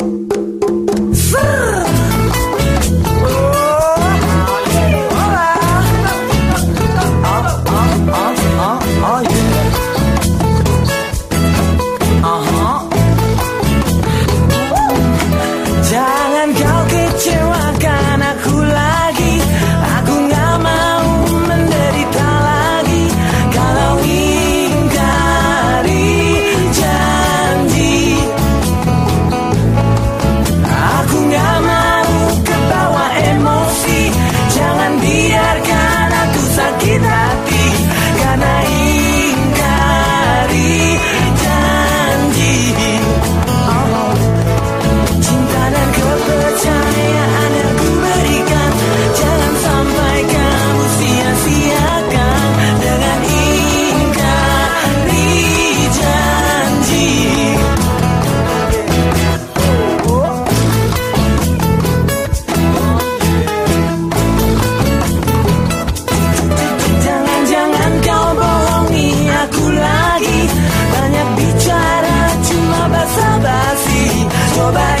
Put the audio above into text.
Thank 说吧